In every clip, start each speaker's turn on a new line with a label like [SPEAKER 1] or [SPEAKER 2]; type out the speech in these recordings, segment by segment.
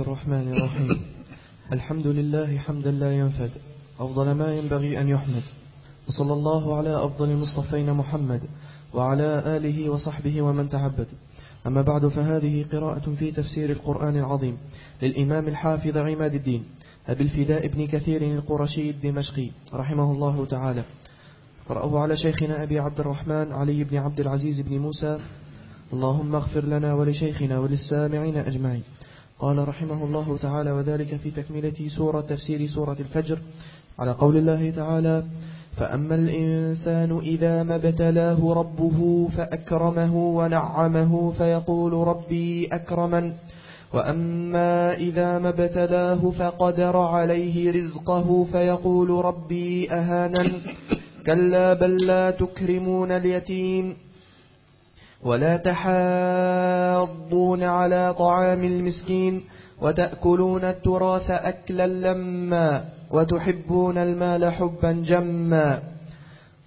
[SPEAKER 1] الرحمن الرحيم. الحمد لله حمدا لا ينفد. أفضل ما ينبغي أن يحمد. وصلى الله على أفضل المصطفين محمد وعلى آله وصحبه ومن تعبد. أما بعد فهذه قراءة في تفسير القرآن العظيم للإمام الحافظ عماد الدين أبي الفداء ابن كثير القرشي الدمشقي رحمه الله تعالى. قرأه على شيخنا أبي عبد الرحمن علي بن عبد العزيز بن موسى. اللهم اغفر لنا ولشيخنا وللسامعين أجمعين. قال رحمه الله تعالى وذلك في تكملة سورة تفسير سورة الفجر. على قول الله تعالى فأما الإنسان إذا ما ابتلاه ربه فأكرمه ونعمه فيقول ربي أكرمن. وأما إذا ما ابتلاه فقدر عليه رزقه فيقول ربي أهانن. كلا بل لا تكرمون اليتيم. ولا تحاضون على طعام المسكين وتأكلون التراث أكلا لما وتحبون المال حبا جما.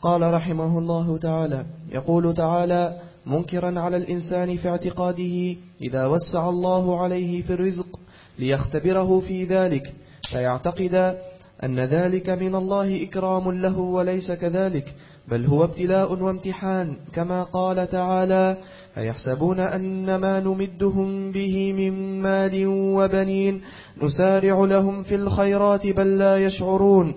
[SPEAKER 1] قال رحمه الله تعالى يقول تعالى منكرا على الإنسان في اعتقاده إذا وسع الله عليه في الرزق ليختبره في ذلك فيعتقد أن ذلك من الله إكرام له وليس كذلك. بل هو ابتلاء وامتحان كما قال تعالى أيحسبون أن ما نمدهم به من مال وبنين نسارع لهم في الخيرات بل لا يشعرون.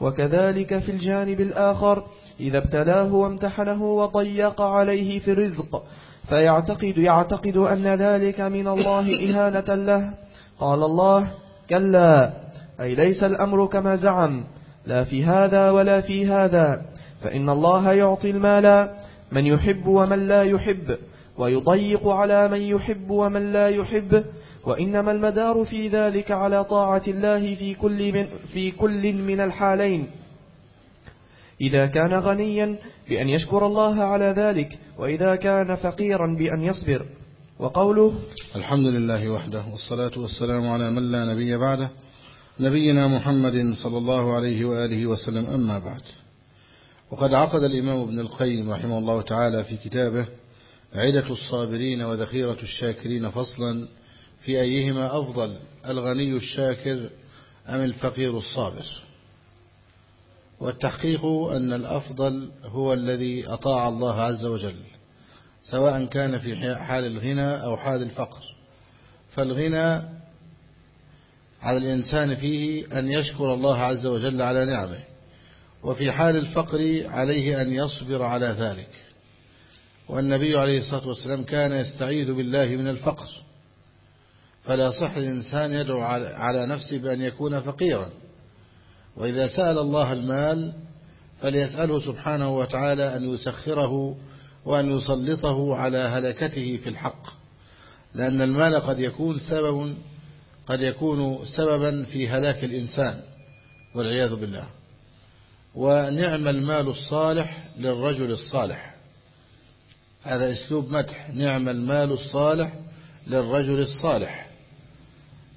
[SPEAKER 1] وكذلك في الجانب الآخر إذا ابتلاه وامتحنه وضيق عليه في الرزق فيعتقد يعتقد أن ذلك من الله إهانة له. قال الله كلا أي ليس الأمر كما زعم لا في هذا ولا في هذا. فإن الله يعطي المال من يحب ومن لا يحب ويضيق على من يحب ومن لا يحب وإنما المدار في ذلك على طاعة الله في كل من, في كل من الحالين. إذا كان غنيا بأن يشكر الله على ذلك وإذا كان فقيرا بأن يصبر. وقوله
[SPEAKER 2] الحمد لله وحده والصلاة والسلام على من لا نبي بعده نبينا محمد صلى الله عليه وآله وسلم. أما بعد وقد عقد الإمام ابن القيم رحمه الله تعالى في كتابه عدة الصابرين وذخيرة الشاكرين فصلا في أيهما أفضل الغني الشاكر أم الفقير الصابر؟ والتحقيق أن الأفضل هو الذي أطاع الله عز وجل سواء كان في حال الغنى أو حال الفقر. فالغنى على الإنسان فيه أن يشكر الله عز وجل على نعمه. وفي حال الفقر عليه أن يصبر على ذلك. والنبي عليه الصلاة والسلام كان يستعيذ بالله من الفقر. فلا صح الإنسان يدعو على نفسه بأن يكون فقيرا. وإذا سأل الله المال فليسأله سبحانه وتعالى أن يسخره وأن يسلطه على هلكته في الحق. لأن المال قد يكون سبب قد يكون سببا في هلاك الإنسان والعياذ بالله. ونعم المال الصالح للرجل الصالح. هذا أسلوب مدح. نعم المال الصالح للرجل الصالح.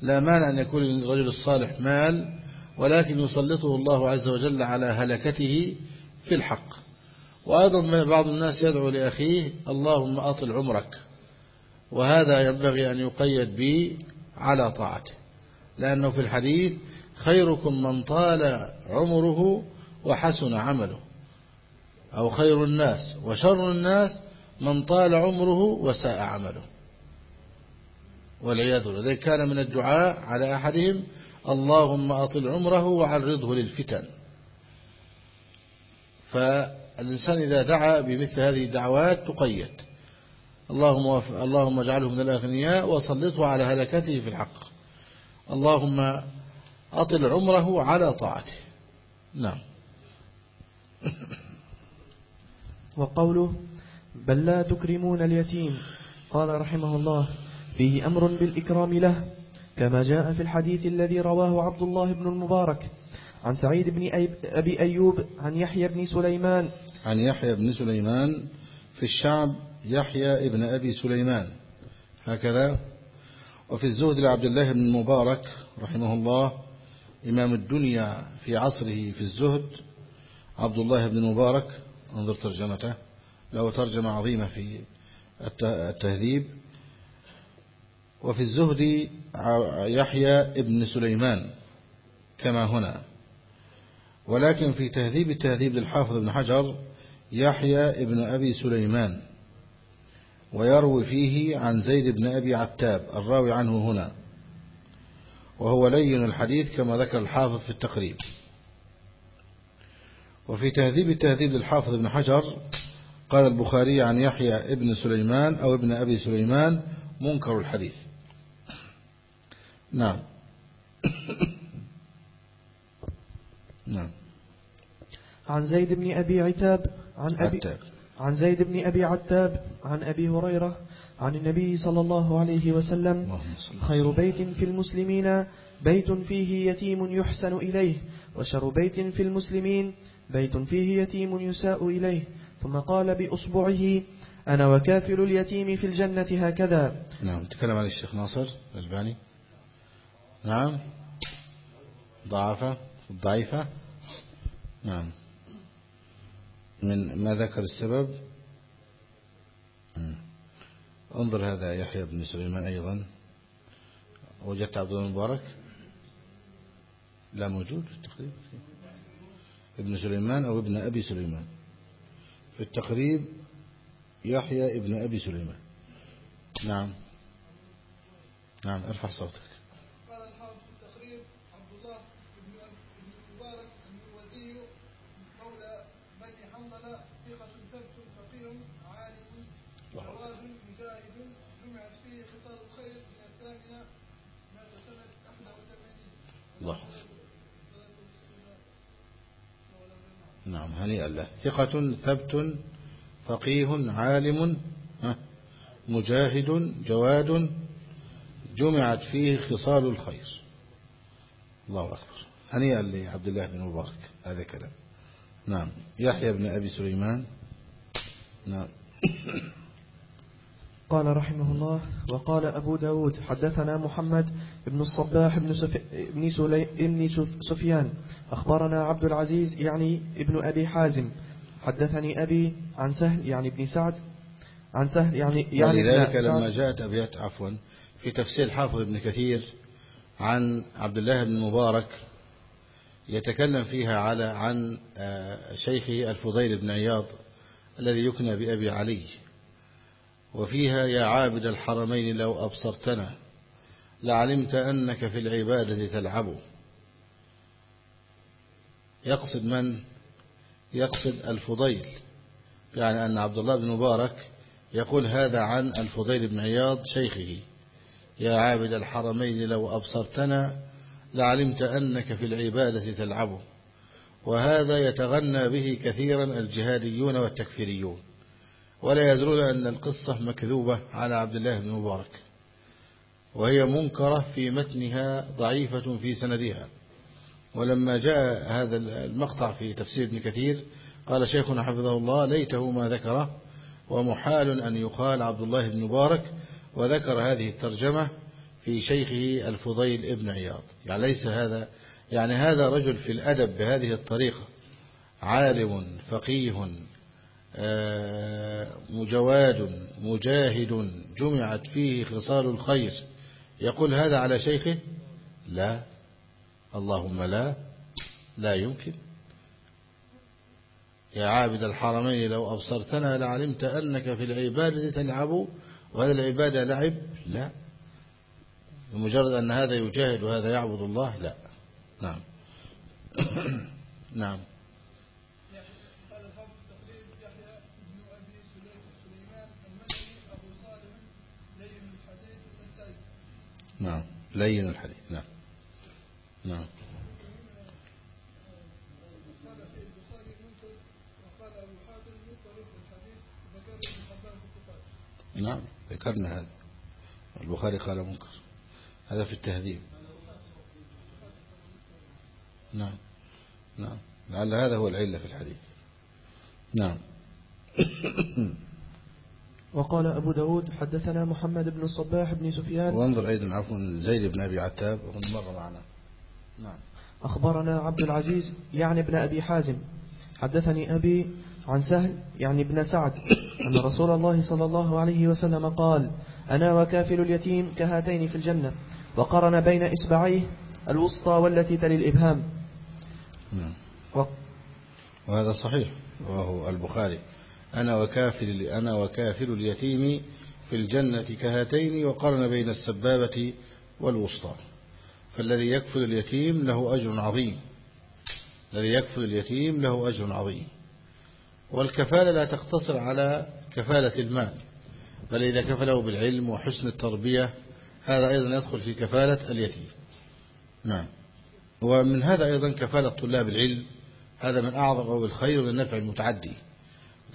[SPEAKER 2] لا مانع أن يكون للرجل الصالح مال ولكن يسلطه الله عز وجل على هلكته في الحق. وأيضا بعض الناس يدعو لأخيه اللهم أطل عمرك. وهذا ينبغي أن يقيد به على طاعته. لأنه في الحديث خيركم من طال عمره وحسن عمله أو خير الناس وشر الناس من طال عمره وساء عمله. والعياذ بالله. ذلك كان من الدعاء على أحدهم اللهم أطل عمره وعرضه للفتن. فالإنسان إذا دعا بمثل هذه الدعوات تقيد. اللهم اللهم اجعله من الأغنياء وسلطه على هلكته في الحق. اللهم أطل عمره على طاعته. نعم.
[SPEAKER 1] وقوله بل لا تكرمون اليتيم. قال رحمه الله فيه أمر بالإكرام له كما جاء في الحديث الذي رواه عبد الله بن المبارك عن سعيد بن أبي أيوب عن يحيى بن سليمان.
[SPEAKER 2] عن يحيى بن سليمان في الشعب يحيى ابن أبي سليمان. هكذا. وفي الزهد لعبد الله بن المبارك رحمه الله إمام الدنيا في عصره في الزهد عبد الله بن المبارك انظر ترجمته له ترجمة عظيمة في التهذيب. وفي الزهد يحيى ابن سليمان كما هنا. ولكن في تهذيب التهذيب للحافظ ابن حجر يحيى ابن أبي سليمان. ويروي فيه عن زيد بن أبي عتاب الراوي عنه هنا. وهو لين الحديث كما ذكر الحافظ في التقريب. وفي تهذيب التهذيب للحافظ ابن حجر قال البخاري عن يحيى ابن سليمان أو ابن أبي سليمان منكر الحديث. نعم. نعم.
[SPEAKER 1] عن زيد بن أبي عتاب عن أبي
[SPEAKER 2] عتاب.
[SPEAKER 1] عن زيد بن أبي عتاب عن أبي هريرة عن النبي صلى الله عليه وسلم خير بيت في المسلمين بيت فيه يتيم يحسن إليه وشر بيت في المسلمين بيت فيه يتيم يساء إليه. ثم قال بأصبعه أنا وكافل اليتيم في الجنة هكذا.
[SPEAKER 2] نعم تكلم عن الشيخ ناصر الألباني. نعم. ضعفة ضعيفة. نعم. من ما ذكر السبب. انظر هذا يحيى بن سليمان أيضا. وجدت عبد المبارك؟ لا موجود التقريب ابن سليمان أو ابن أبي سليمان. في التقريب يحيى ابن أبي سليمان. نعم. نعم ارفع صوتك
[SPEAKER 3] قال الحافظ في التقريب عبد الله بن بن المبارك المروزي مولى بني حنظله ثقة ثبت فقيه عالم جواد مجاهد جمعت فيه خصال الخير من الثامنة مات سنة 81
[SPEAKER 2] الله نعم هنيئا له. ثقة ثبت فقيه عالم مجاهد جواد جمعت فيه خصال الخير. الله أكبر. هنيئا لعبد الله بن مبارك هذا كلام. نعم. يحيى بن أبي سليمان. نعم.
[SPEAKER 1] قال رحمه الله وقال أبو داود حدثنا محمد بن الصباح بن, سف... بن, سلي... بن سف... سفيان أخبرنا عبد العزيز يعني ابن أبي حازم حدثني أبي عن سهل يعني ابن سعد عن سهل يعني يعني
[SPEAKER 2] ولذلك. لما جاءت أبيات عفوا في تفسير حافظ ابن كثير عن عبد الله بن مبارك يتكلم فيها على عن آه، شيخه الفضيل بن عياض الذي يكنى بأبي علي وفيها يا عابد الحرمين لو أبصرتنا لعلمت أنك في العبادة تلعب. يقصد من؟ يقصد الفضيل. يعني أن عبد الله بن مبارك يقول هذا عن الفضيل بن عياض شيخه. يا عابد الحرمين لو أبصرتنا لعلمت أنك في العبادة تلعب. وهذا يتغنى به كثيرا الجهاديون والتكفيريون. ولا يدرون أن القصة مكذوبة على عبد الله بن مبارك وهي منكرة في متنها ضعيفة في سندها. ولما جاء هذا المقطع في تفسير ابن كثير قال شيخنا حفظه الله ليته ما ذكره ومحال أن يقال عبد الله بن مبارك وذكر هذه الترجمة في شيخه الفضيل ابن عياض. يعني ليس هذا يعني هذا رجل في الأدب بهذه الطريقة عالم فقيه مجواد مجاهد جمعت فيه خصال الخير. يقول هذا على شيخه؟ لا. اللهم لا لا يمكن. يا عابد الحرمين لو أبصرتنا لعلمت أنك في العبادة تلعب وهذا العبادة لعب؟ لا. بمجرد أن هذا يجاهد وهذا يعبد الله؟ لا. نعم. نعم. نعم. لين الحديث. نعم. نعم. نعم. ذكرنا هذا. البخاري قال منكر. هذا في التهذيب. نعم. نعم. لعل هذا هو العلة في الحديث. نعم.
[SPEAKER 1] وقال أبو داود حدثنا محمد بن الصباح بن سفيان.
[SPEAKER 2] وانظر أيضا عفوا زيد بن أبي عتاب مر معنا. نعم.
[SPEAKER 1] أخبرنا عبد العزيز يعني ابن أبي حازم. حدثني أبي عن سهل يعني ابن سعد أن رسول الله صلى الله عليه وسلم قال أنا وكافل اليتيم كهاتين في الجنة وقرن بين إصبعيه الوسطى والتي تلي الإبهام.
[SPEAKER 2] نعم.
[SPEAKER 1] و...
[SPEAKER 2] وهذا صحيح وهو البخاري. أنا وكافل أنا وكافل اليتيم في الجنة كهاتين وقرن بين السبابة والوسطى. فالذي يكفل اليتيم له أجر عظيم. الذي يكفل اليتيم له أجر عظيم. والكفالة لا تقتصر على كفالة المال بل إذا كفله بالعلم وحسن التربية هذا أيضا يدخل في كفالة اليتيم. نعم. ومن هذا أيضا كفالة طلاب العلم هذا من أعظم أو الخير والنفع المتعدي.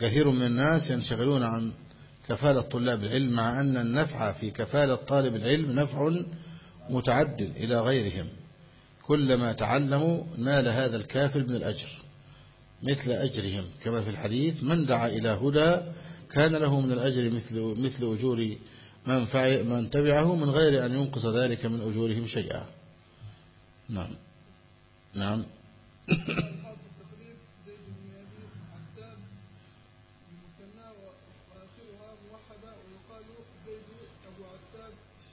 [SPEAKER 2] كثير من الناس ينشغلون عن كفالة طلاب العلم مع أن النفع في كفالة طالب العلم نفع متعدل إلى غيرهم. كلما تعلموا نال هذا الكافل من الأجر مثل أجرهم. كما في الحديث من دعا إلى هدى كان له من الأجر مثل مثل أجور من, من تبعه من غير أن ينقص ذلك من أجورهم شيئا. نعم. نعم.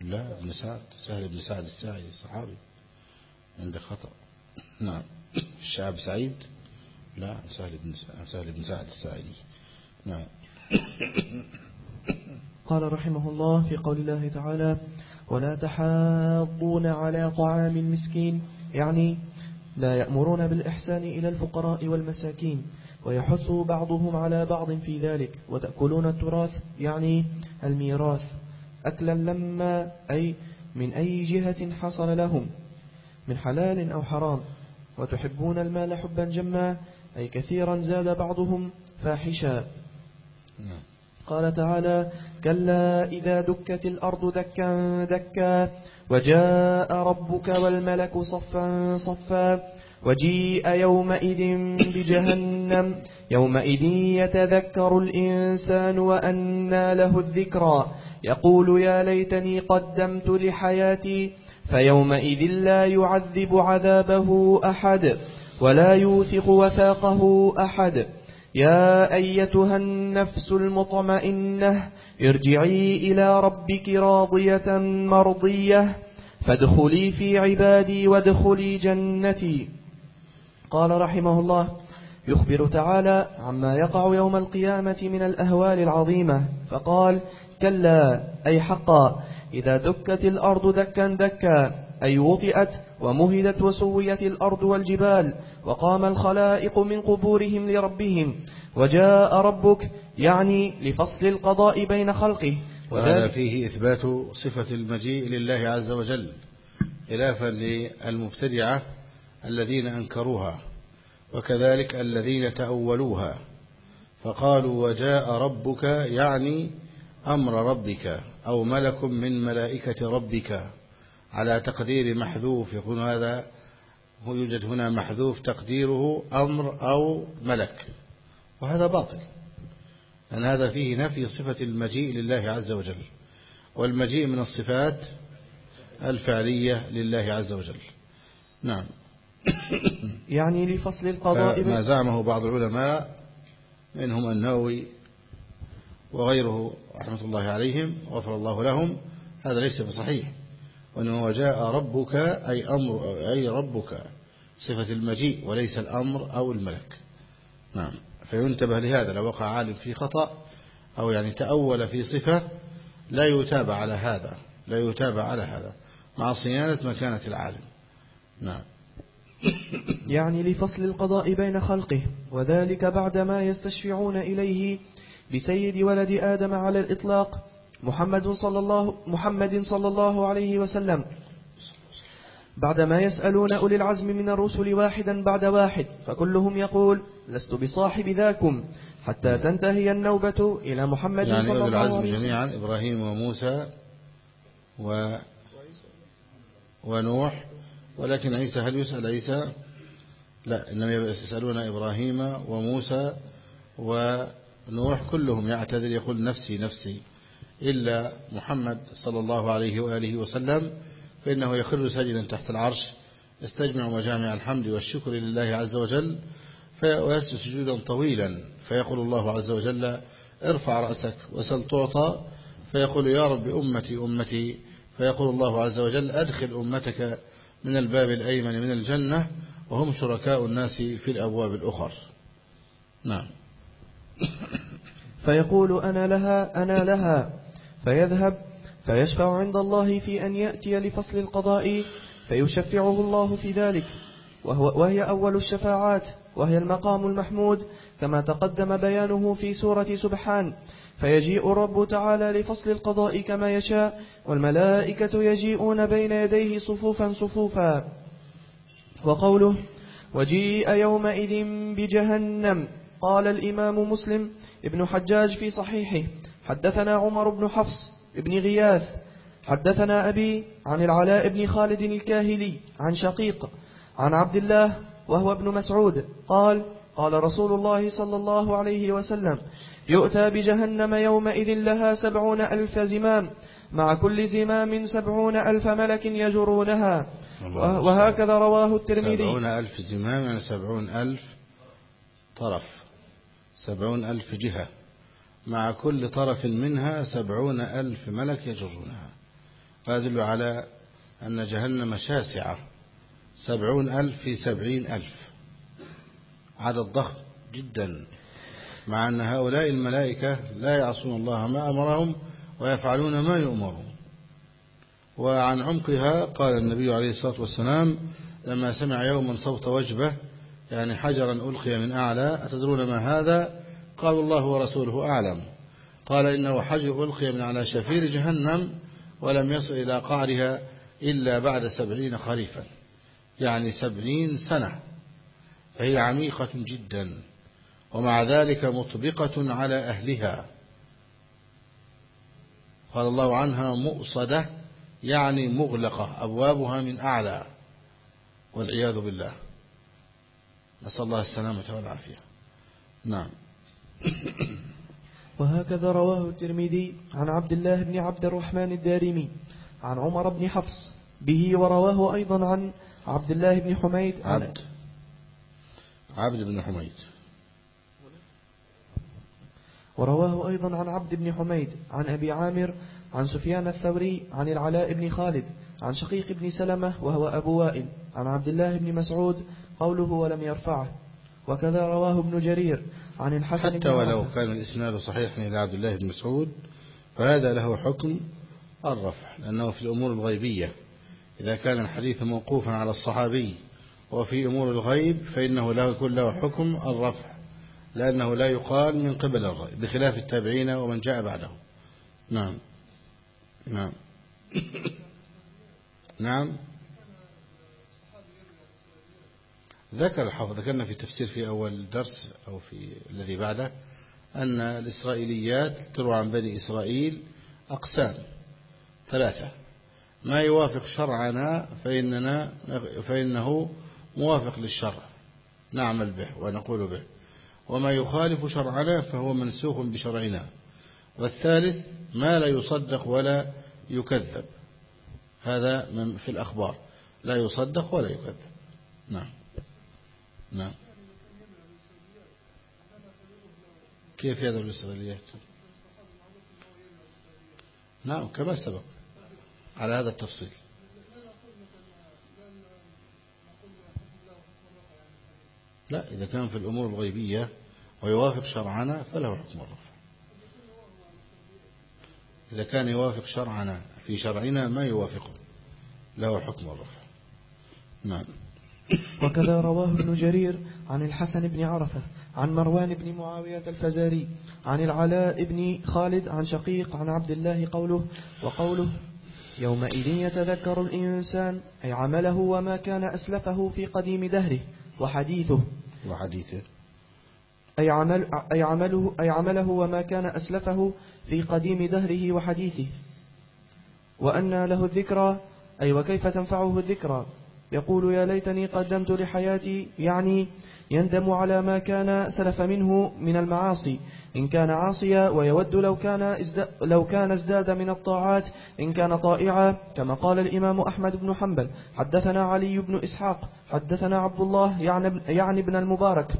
[SPEAKER 2] لا ابن سعد. سهل بن سعد الساعي صحابي. عند خطأ. نعم. الشعب سعيد؟ لا سهل بن سهل بن سعد الساعدي نعم.
[SPEAKER 1] قال رحمه الله في قول الله تعالى ولا تحاضون على طعام المسكين. يعني لا يأمرون بالإحسان إلى الفقراء والمساكين ويحث بعضهم على بعض في ذلك وتأكلون التراث يعني الميراث. أكلا لما أي من أي جهة حصل لهم من حلال أو حرام وتحبون المال حبا جما أي كثيرا زاد بعضهم فاحشا
[SPEAKER 2] نعم.
[SPEAKER 1] قال تعالى كلا إذا دكت الأرض دكا دكا وجاء ربك والملك صفا صفا وجيء يومئذ بجهنم يومئذ يتذكر الإنسان وأنى له الذكرى يقول يا ليتني قدمت لحياتي فيومئذ لا يعذب عذابه أحد ولا يوثق وثاقه أحد. يا أيتها النفس المطمئنة ارجعي إلى ربك راضية مرضية فادخلي في عبادي وادخلي جنتي. قال رحمه الله يخبر تعالى عما يقع يوم القيامة من الأهوال العظيمة. فقال كلا أي حقا. إذا دكت الأرض دكا دكا أي وطئت ومهدت وسويت الأرض والجبال وقام الخلائق من قبورهم لربهم وجاء ربك يعني لفصل القضاء بين خلقه.
[SPEAKER 2] وهذا فيه إثبات صفة المجيء لله عز وجل خلافا للمبتدعة الذين أنكروها وكذلك الذين تأولوها. فقالوا وجاء ربك يعني أمر ربك أو ملك من ملائكة ربك على تقدير محذوف. يكون هذا يوجد هنا محذوف تقديره أمر أو ملك وهذا باطل لأن هذا فيه نفي صفة المجيء لله عز وجل والمجيء من الصفات الفعلية لله عز وجل. نعم.
[SPEAKER 1] يعني لفصل القضاء
[SPEAKER 2] ما زعمه بعض العلماء منهم النووي وغيره رحمة الله عليهم غفر الله لهم هذا ليس بصحيح. وإنما وجاء ربك أي أمر أي ربك صفة المجيء وليس الأمر أو الملك. نعم. فينتبه لهذا لو وقع عالم في خطأ أو يعني تأول في صفة لا يتابع على هذا لا يتابع على هذا مع صيانة مكانة العالم. نعم.
[SPEAKER 1] يعني لفصل القضاء بين خلقه وذلك بعدما يستشفعون إليه بسيد ولد آدم على الإطلاق محمد صلى الله, محمد صلى الله عليه وسلم. بعدما يسألون أولي العزم من الرسل واحدا بعد واحد فكلهم يقول لست بصاحب ذاكم حتى تنتهي النوبة إلى محمد
[SPEAKER 2] يعني
[SPEAKER 1] صلى الله
[SPEAKER 2] العزم
[SPEAKER 1] عليه وسلم.
[SPEAKER 2] جميعا إبراهيم وموسى و ونوح. ولكن عيسى هل يسأل عيسى؟ لا إنما يسألون إبراهيم وموسى ونوح كلهم يعتذر يقول نفسي نفسي. إلا محمد صلى الله عليه وآله وسلم فإنه يخر ساجدا تحت العرش يستجمع مجامع الحمد والشكر لله عز وجل ويسجد سجودا طويلا فيقول الله عز وجل ارفع رأسك وسل تعطى فيقول يا رب أمتي أمتي. فيقول الله عز وجل أدخل أمتك من الباب الأيمن من الجنة وهم شركاء الناس في الأبواب الأخر. نعم.
[SPEAKER 1] فيقول أنا لها أنا لها. فيذهب فيشفع عند الله في أن يأتي لفصل القضاء فيشفعه الله في ذلك. وهو وهي أول الشفاعات وهي المقام المحمود كما تقدم بيانه في سورة سبحان. فيجيء الرب تعالى لفصل القضاء كما يشاء والملائكة يجيئون بين يديه صفوفا صفوفا. وقوله وجيء يومئذ بجهنم قال الإمام مسلم ابن حجاج في صحيحه حدثنا عمر بن حفص ابن غياث حدثنا أبي عن العلاء بن خالد الكاهلي عن شقيق عن عبد الله وهو ابن مسعود قال قال رسول الله صلى الله عليه وسلم يؤتى بجهنم يومئذ لها سبعون ألف زمام مع كل زمام سبعون ألف ملك يجرونها. وهكذا رواه الترمذي.
[SPEAKER 2] سبعون ألف زمام يعني سبعون ألف طرف. سبعون ألف جهة. مع كل طرف منها سبعون ألف ملك يجرونها. يدل على أن جهنم شاسعة. سبعون ألف في سبعين ألف. عدد ضخم جدا. مع أن هؤلاء الملائكة لا يعصون الله ما أمرهم ويفعلون ما يؤمرون. وعن عمقها قال النبي عليه الصلاة والسلام لما سمع يوما صوت وجبة يعني حجرا ألقي من أعلى أتدرون ما هذا؟ قالوا الله ورسوله أعلم. قال إنه حجر ألقي من على شفير جهنم ولم يصل إلى قعرها إلا بعد سبعين خريفا. يعني سبعين سنة. فهي عميقة جدا. ومع ذلك مطبقة على أهلها. قال الله عنها مؤصدة يعني مغلقة أبوابها من أعلى. والعياذ بالله. نسأل الله السلامة والعافية. نعم.
[SPEAKER 1] وهكذا رواه الترمذي عن عبد الله بن عبد الرحمن الدارمي عن عمر بن حفص به ورواه أيضا عن عبد الله بن حميد
[SPEAKER 2] عبد. عبد بن حميد.
[SPEAKER 1] ورواه أيضا عن عبد بن حميد عن أبي عامر عن سفيان الثوري عن العلاء بن خالد عن شقيق بن سلمة وهو أبو وائل. عن عبد الله بن مسعود قوله ولم يرفعه. وكذا رواه ابن جرير عن الحسن
[SPEAKER 2] حتى ولو. كان الإسناد صحيحا إلى عبد الله بن مسعود فهذا له حكم الرفع لأنه في الأمور الغيبية. إذا كان الحديث موقوفا على الصحابي وفي أمور الغيب فإنه لا يكون له حكم الرفع لأنه لا يقال من قبل الرأي بخلاف التابعين ومن جاء بعدهم. نعم. نعم. نعم. ذكر الحافظ ذكرنا في التفسير في أول درس أو في الذي بعده أن الإسرائيليات تروى عن بني إسرائيل أقسام ثلاثة. ما يوافق شرعنا فإننا فإنه موافق للشرع. نعمل به ونقول به. وما يخالف شرعنا فهو منسوخ بشرعنا. والثالث ما لا يصدق ولا يكذب. هذا في الأخبار. لا يصدق ولا يكذب. نعم. نعم. كيف يدعو الإسرائيليات؟ نعم كما سبق. على هذا التفصيل. لا إذا كان في الأمور الغيبية ويوافق شرعنا فله حكم الرفع. إذا كان يوافق شرعنا في شرعنا ما يوافقه له حكم الرفع. نعم.
[SPEAKER 1] وكذا رواه ابن جرير عن الحسن بن عرفة عن مروان بن معاوية الفزاري عن العلاء بن خالد عن شقيق عن عبد الله قوله وقوله يومئذ يتذكر الإنسان أي عمله وما كان أسلفه في قديم دهره وحديثه
[SPEAKER 2] وحديثه
[SPEAKER 1] أي, عمل أي, عمله, أي عمله وما كان أسلفه في قديم دهره وحديثه وأن له الذكرى أي وكيف تنفعه الذكرى يقول يا ليتني قدمت لحياتي يعني يندم على ما كان سلف منه من المعاصي. إن كان عاصيا ويود لو كان, لو كان ازداد من الطاعات إن كان طائعا كما قال الإمام أحمد بن حنبل. حدثنا علي بن إسحاق حدثنا عبد الله يعني, يعني ابن المبارك.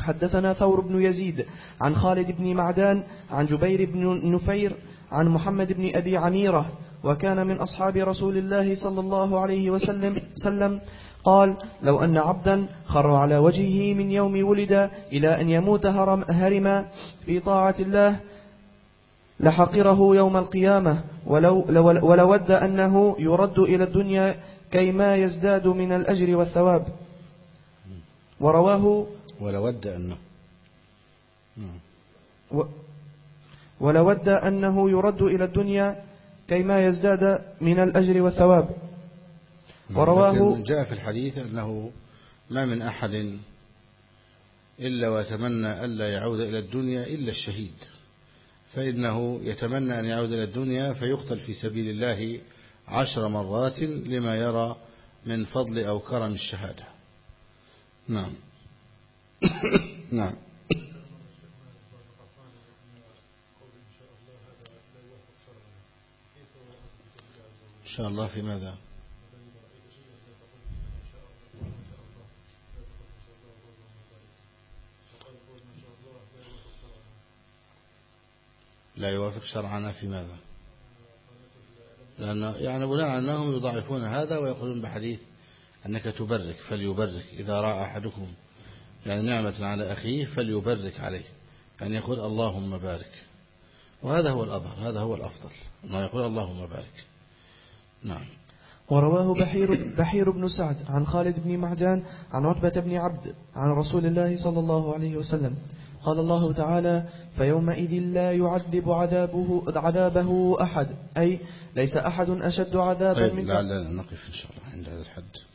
[SPEAKER 1] حدثنا ثور بن يزيد عن خالد بن معدان عن جبير بن نفير عن محمد بن أبي عميرة. وكان من أصحاب رسول الله صلى الله عليه وسلم سلم قال لو أن عبدا خر على وجهه من يوم ولد إلى أن يموت هرم هرما في طاعة الله لحقره يوم القيامة. ولو ولود أنه يرد إلى الدنيا كيما يزداد من الأجر والثواب. ورواه
[SPEAKER 2] ولود أنه.
[SPEAKER 1] ولود أنه يرد إلى الدنيا كيما يزداد من الأجر والثواب.
[SPEAKER 2] ورواه جاء في الحديث أنه ما من أحد إلا ويتمنى ألا يعود إلى الدنيا إلا الشهيد. فإنه يتمنى أن يعود إلى الدنيا فيقتل في سبيل الله عشر مرات لما يرى من فضل أو كرم الشهادة. نعم. نعم. شاء الله في ماذا؟ لا يوافق شرعنا في ماذا؟ لأن يعني بناء أنهم يضاعفون هذا ويقولون بحديث أنك تبرك فليبرك إذا رأى أحدكم يعني نعمة على أخيه فليبرك عليه يعني يقول اللهم بارك. وهذا هو الأظهر هذا هو الأفضل أنه يقول اللهم بارك. نعم.
[SPEAKER 1] ورواه بحير, بحير بن سعد عن خالد بن معدان عن عتبة بن عبد عن رسول الله صلى الله عليه وسلم. قال الله تعالى فيومئذ لا يعذب عذابه, عذابه أحد. أي ليس أحد أشد عذابا
[SPEAKER 2] طيب من لعلنا نقف إن شاء الله عند هذا الحد.